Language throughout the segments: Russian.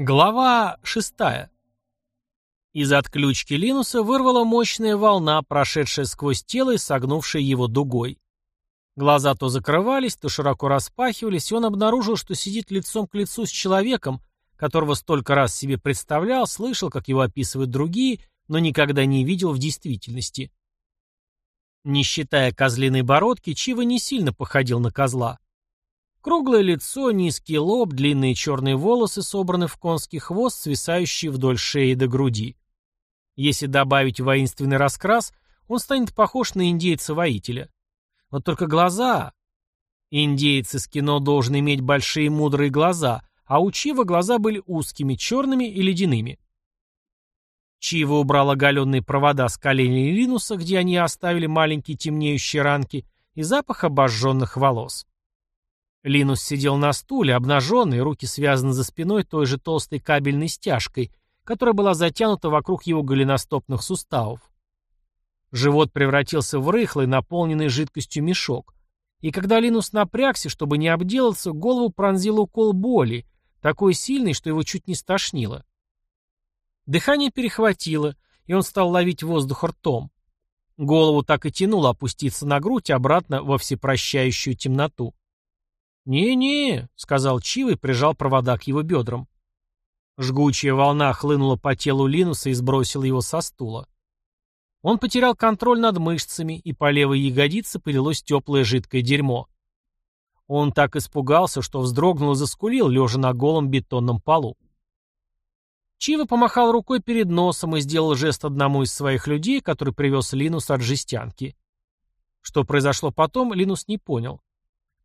Глава шестая. Из отключки Линуса вырвала мощная волна, прошедшая сквозь тело и согнувшая его дугой. Глаза то закрывались, то широко распахивались, и он обнаружил, что сидит лицом к лицу с человеком, которого столько раз себе представлял, слышал, как его описывают другие, но никогда не видел в действительности. Не считая козлиной бородки, Чива не сильно походил на козла. Круглое лицо, низкий лоб, длинные черные волосы собраны в конский хвост, свисающий вдоль шеи до груди. Если добавить воинственный раскрас, он станет похож на индейца-воителя. Вот только глаза... Индейец из кино должен иметь большие мудрые глаза, а у Чива глаза были узкими, черными и ледяными. Чива убрал оголенные провода с коленей Линуса, где они оставили маленькие темнеющие ранки, и запах обожженных волос. Линус сидел на стуле, обнаженный, руки связаны за спиной той же толстой кабельной стяжкой, которая была затянута вокруг его голеностопных суставов. Живот превратился в рыхлый, наполненный жидкостью мешок. И когда Линус напрягся, чтобы не обделаться, голову пронзил укол боли, такой сильный, что его чуть не стошнило. Дыхание перехватило, и он стал ловить воздух ртом. Голову так и тянуло опуститься на грудь обратно во всепрощающую темноту. «Не-не», — сказал Чив и прижал провода к его бедрам. Жгучая волна хлынула по телу Линуса и сбросила его со стула. Он потерял контроль над мышцами, и по левой ягодице полилось теплое жидкое дерьмо. Он так испугался, что вздрогнул и заскулил, лежа на голом бетонном полу. Чива помахал рукой перед носом и сделал жест одному из своих людей, который привез Линус от жестянки. Что произошло потом, Линус не понял.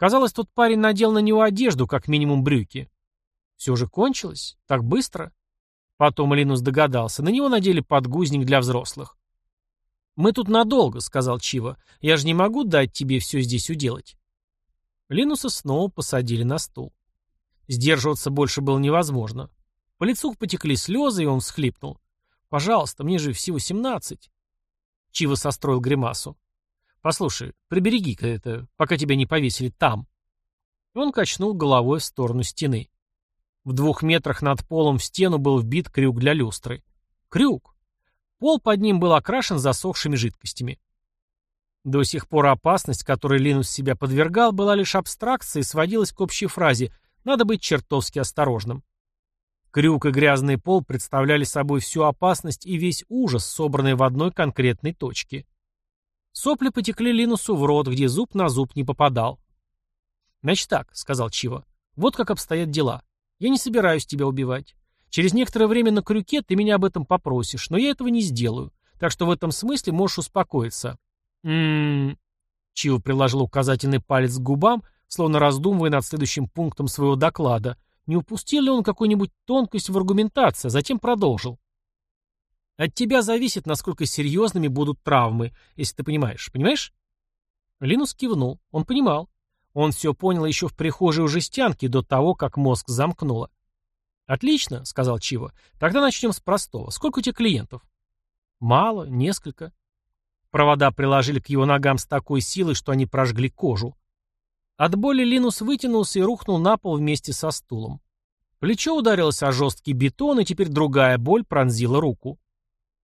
Казалось, тот парень надел на него одежду, как минимум брюки. Все же кончилось? Так быстро? Потом Линус догадался. На него надели подгузник для взрослых. «Мы тут надолго», — сказал Чива. «Я же не могу дать тебе все здесь уделать». Линуса снова посадили на стул. Сдерживаться больше было невозможно. По лицу потекли слезы, и он всхлипнул. «Пожалуйста, мне же всего семнадцать». Чива состроил гримасу. Послушай, прибереги-ка это, пока тебя не повесили там. Он качнул головой в сторону стены. В двух метрах над полом в стену был вбит крюк для люстры. Крюк! Пол под ним был окрашен засохшими жидкостями. До сих пор опасность, которой Линус себя подвергал, была лишь абстракцией и сводилась к общей фразе «надо быть чертовски осторожным». Крюк и грязный пол представляли собой всю опасность и весь ужас, собранный в одной конкретной точке. Сопли потекли Линусу в рот, где зуб на зуб не попадал. «Значит так», — сказал Чива, — «вот как обстоят дела. Я не собираюсь тебя убивать. Через некоторое время на крюке ты меня об этом попросишь, но я этого не сделаю. Так что в этом смысле можешь успокоиться». «М-м-м...» Чива приложил указательный палец к губам, словно раздумывая над следующим пунктом своего доклада. Не упустил ли он какую-нибудь тонкость в аргументации, а затем продолжил. От тебя зависит, насколько серьезными будут травмы, если ты понимаешь. Понимаешь? Линус кивнул. Он понимал. Он все понял еще в прихожей у жестянки, до того, как мозг замкнуло. «Отлично», — сказал Чива. «Тогда начнем с простого. Сколько у тебя клиентов?» «Мало, несколько». Провода приложили к его ногам с такой силой, что они прожгли кожу. От боли Линус вытянулся и рухнул на пол вместе со стулом. Плечо ударилось о жесткий бетон, и теперь другая боль пронзила руку.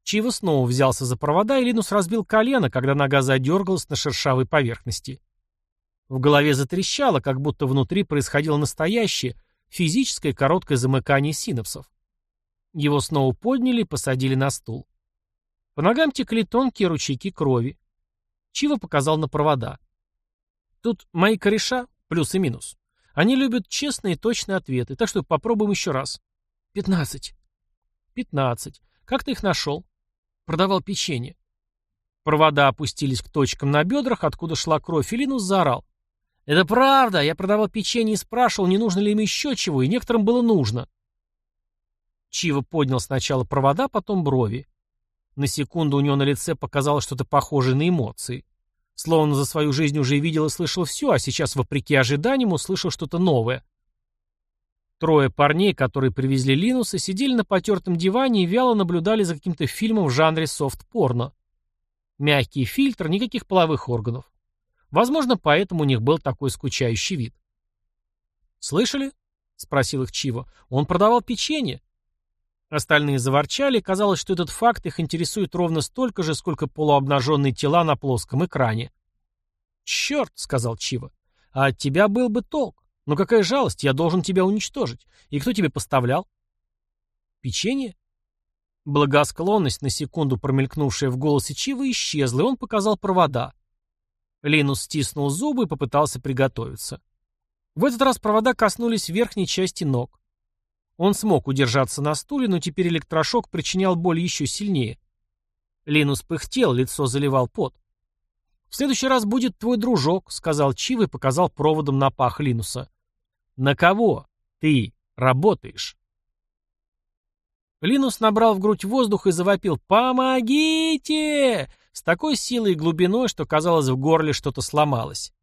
Чива снова взялся за провода, и Линус разбил колено, когда нога задергалась на шершавой поверхности. В голове затрещало, как будто внутри происходило настоящее, физическое короткое замыкание синапсов. Его снова подняли и посадили на стул. По ногам текли тонкие ручейки крови. Чива показал на провода. Тут мои кореша, плюс и минус. Они любят честные и точные ответы, так что попробуем еще раз. Пятнадцать. Пятнадцать. Как ты их нашел? Продавал печенье. Провода опустились к точкам на бедрах, откуда шла кровь, и Линус заорал. «Это правда! Я продавал печенье и спрашивал, не нужно ли им еще чего, и некоторым было нужно». Чива поднял сначала провода, потом брови. На секунду у него на лице показалось что-то похожее на эмоции. Словно за свою жизнь уже видел и слышал все, а сейчас, вопреки ожиданиям, услышал что-то новое. Трое парней, которые привезли Линуса, сидели на потертом диване и вяло наблюдали за каким-то фильмом в жанре софт-порно. Мягкий фильтр, никаких половых органов. Возможно, поэтому у них был такой скучающий вид. «Слышали?» — спросил их Чиво. «Он продавал печенье». Остальные заворчали, казалось, что этот факт их интересует ровно столько же, сколько полуобнаженные тела на плоском экране. «Черт», — сказал Чиво, — «а от тебя был бы толк. Но какая жалость, я должен тебя уничтожить. И кто тебе поставлял?» «Печенье?» Благосклонность, на секунду промелькнувшая в голосе Чива, исчезла, и он показал провода. Линус стиснул зубы и попытался приготовиться. В этот раз провода коснулись верхней части ног. Он смог удержаться на стуле, но теперь электрошок причинял боль еще сильнее. Линус пыхтел, лицо заливал пот. «В следующий раз будет твой дружок», — сказал Чив и показал проводом на пах Линуса. «На кого ты работаешь?» Линус набрал в грудь воздух и завопил «Помогите!» с такой силой и глубиной, что, казалось, в горле что-то сломалось.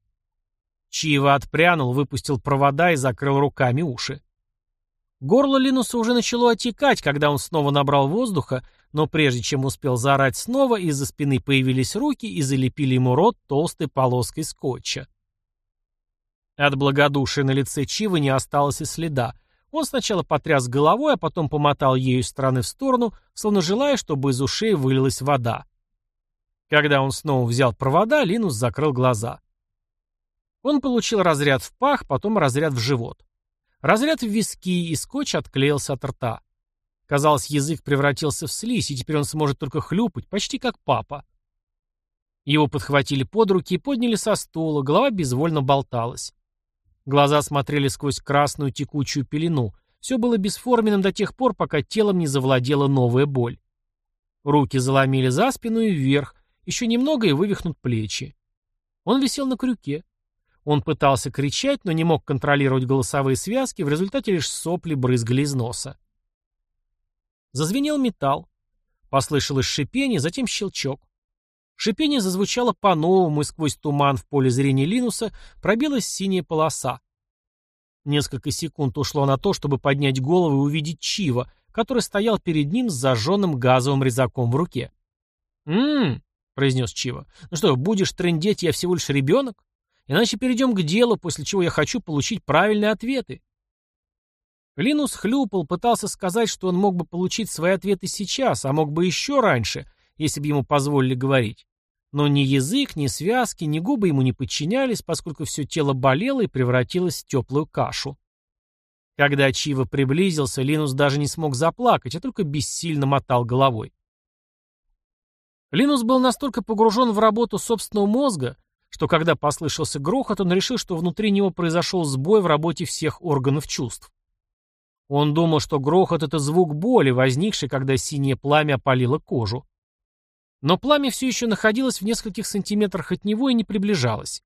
Чива отпрянул, выпустил провода и закрыл руками уши. Горло Линуса уже начало отекать, когда он снова набрал воздуха, но прежде чем успел заорать снова, из-за спины появились руки и залепили ему рот толстой полоской скотча. От благодушия на лице Чивы не осталось и следа, он сначала потряс головой, а потом помотал ею из стороны в сторону, словно желая, чтобы из ушей вылилась вода. Когда он снова взял провода, Линус закрыл глаза. Он получил разряд в пах, потом разряд в живот. Разряд в виски, и скотч отклеился от рта. Казалось, язык превратился в слизь, и теперь он сможет только хлюпать, почти как папа. Его подхватили под руки и подняли со стула, голова безвольно болталась. Глаза смотрели сквозь красную текучую пелену. Все было бесформенным до тех пор, пока телом не завладела новая боль. Руки заломили за спину и вверх, еще немного и вывихнут плечи. Он висел на крюке. Он пытался кричать, но не мог контролировать голосовые связки, в результате лишь сопли брызгали из носа. Зазвенел металл. Послышалось шипение, затем щелчок. Шипение зазвучало по-новому, и сквозь туман в поле зрения Линуса пробилась синяя полоса. Несколько секунд ушло на то, чтобы поднять голову и увидеть Чива, который стоял перед ним с зажженным газовым резаком в руке. «М-м-м», произнес Чива. «Ну что, будешь трындеть, я всего лишь ребенок? Иначе перейдем к делу, после чего я хочу получить правильные ответы». Линус хлюпал, пытался сказать, что он мог бы получить свои ответы сейчас, а мог бы еще раньше, если бы ему позволили говорить. Но ни язык, ни связки, ни губы ему не подчинялись, поскольку все тело болело и превратилось в теплую кашу. Когда Чива приблизился, Линус даже не смог заплакать, а только бессильно мотал головой. Линус был настолько погружен в работу собственного мозга, что когда послышался грохот, он решил, что внутри него произошел сбой в работе всех органов чувств. Он думал, что грохот — это звук боли, возникший, когда синее пламя опалило кожу. Но пламя все еще находилось в нескольких сантиметрах от него и не приближалось.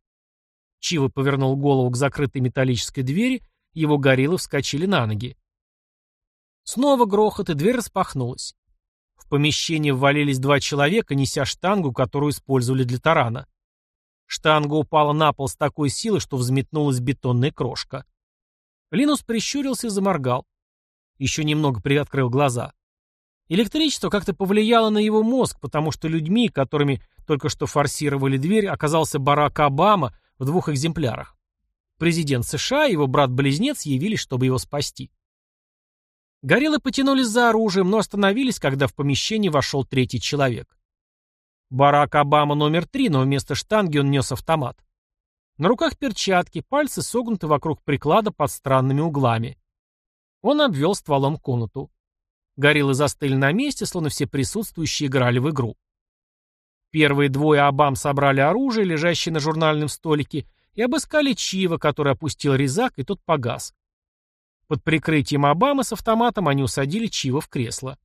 Чива повернул голову к закрытой металлической двери, его гориллы вскочили на ноги. Снова грохот, и дверь распахнулась. В помещение ввалились два человека, неся штангу, которую использовали для тарана. Штанга упала на пол с такой силой, что взметнулась бетонная крошка. Линус прищурился и заморгал. Еще немного приоткрыл глаза. Электричество как-то повлияло на его мозг, потому что людьми, которыми только что форсировали дверь, оказался Барак Обама в двух экземплярах. Президент США и его брат-близнец явились, чтобы его спасти. Гориллы потянулись за оружием, но остановились, когда в помещение вошел третий человек. Барак Обама номер три, но вместо штанги он нес автомат. На руках перчатки, пальцы согнуты вокруг приклада под странными углами. Он обвел стволом комнату. Гориллы застыли на месте, словно все присутствующие играли в игру. Первые двое Обам собрали оружие, лежащее на журнальном столике, и обыскали Чива, который опустил резак, и тот погас. Под прикрытием Обамы с автоматом они усадили Чива в кресло.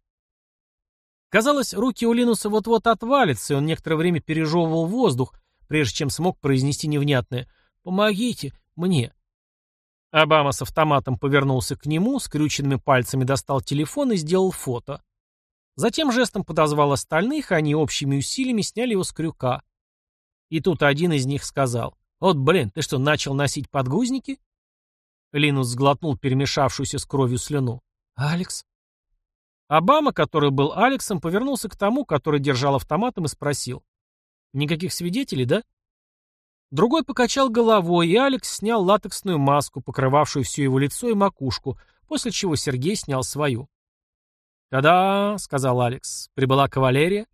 Казалось, руки у Линуса вот-вот отвалятся, и он некоторое время пережевывал воздух, прежде чем смог произнести невнятное «Помогите мне». Обама с автоматом повернулся к нему, скрюченными пальцами достал телефон и сделал фото. Затем жестом подозвал остальных, они общими усилиями сняли его с крюка. И тут один из них сказал, «Вот, блин, ты что, начал носить подгузники?» Линус сглотнул перемешавшуюся с кровью слюну. «Алекс?» Обама, который был Алексом, повернулся к тому, который держал автоматом и спросил, «Никаких свидетелей, да?» Другой покачал головой, и Алекс снял латексную маску, покрывавшую все его лицо и макушку, после чего Сергей снял свою. «Та-да!» — сказал Алекс. «Прибыла кавалерия?»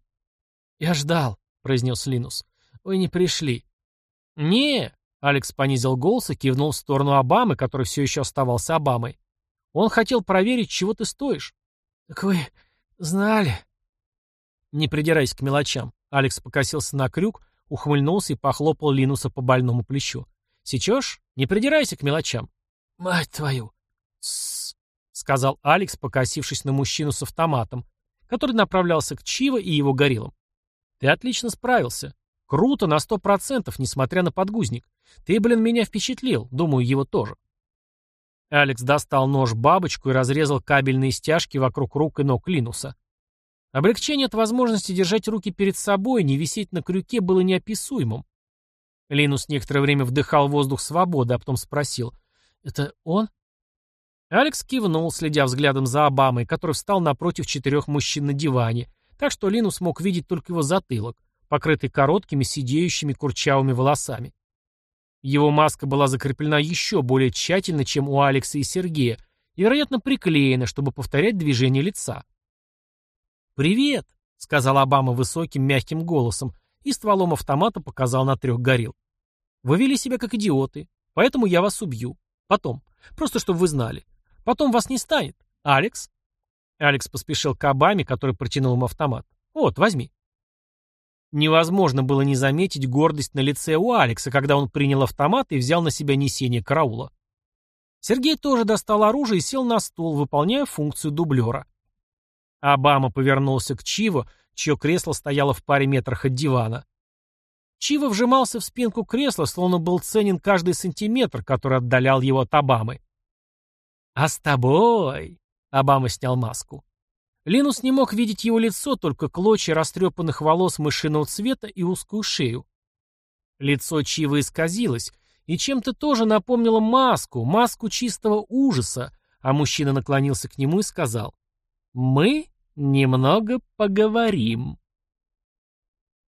«Я ждал», — произнес Линус. «Вы не пришли». «Не!» — Алекс понизил голос и кивнул в сторону Обамы, который все еще оставался Обамой. «Он хотел проверить, чего ты стоишь». «Так вы знали?» «Не придирайся к мелочам». Алекс покосился на крюк, ухмыльнулся и похлопал Линуса по больному плечу. «Сечешь? Не придирайся к мелочам». «Мать твою!» «Тссс», — сказал Алекс, покосившись на мужчину с автоматом, который направлялся к Чиво и его гориллам. «Ты отлично справился. Круто на сто процентов, несмотря на подгузник. Ты, блин, меня впечатлил. Думаю, его тоже». Алекс достал нож-бабочку и разрезал кабельные стяжки вокруг рук и ног Линуса. Облегчение от возможности держать руки перед собой, не висеть на крюке, было неописуемым. Линус некоторое время вдыхал воздух свободы, а потом спросил. «Это он?» Алекс кивнул, следя взглядом за Обамой, который встал напротив четырех мужчин на диване, так что Линус мог видеть только его затылок, покрытый короткими, сидеющими курчавыми волосами. Его маска была закреплена еще более тщательно, чем у Алекса и Сергея, и, вероятно, приклеена, чтобы повторять движение лица. «Привет», — сказал Обама высоким, мягким голосом и стволом автомата показал на трех горил. «Вы вели себя как идиоты, поэтому я вас убью. Потом. Просто чтобы вы знали. Потом вас не станет. Алекс?» Алекс поспешил к Обаме, который протянул ему автомат. «Вот, возьми». Невозможно было не заметить гордость на лице у Алекса, когда он принял автомат и взял на себя несение караула. Сергей тоже достал оружие и сел на стул, выполняя функцию дублера. Обама повернулся к Чиво, чье кресло стояло в паре метрах от дивана. Чиво вжимался в спинку кресла, словно был ценен каждый сантиметр, который отдалял его от Обамы. «А с тобой...» — Обама снял маску. Линус не мог видеть его лицо, только клочья растрепанных волос мышиного цвета и узкую шею. Лицо Чива исказилось, и чем-то тоже напомнило маску, маску чистого ужаса, а мужчина наклонился к нему и сказал, «Мы «Немного поговорим».